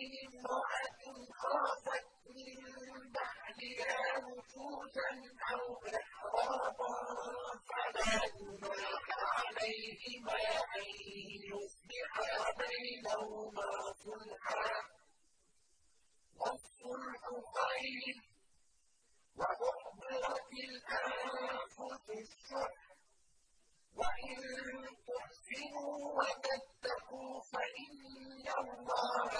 امرأة خافت من أو فلا بينهما صلحا. والصلح وأحضرت الأنفس الشح وإن تحسنوا وتتقوا فإن الله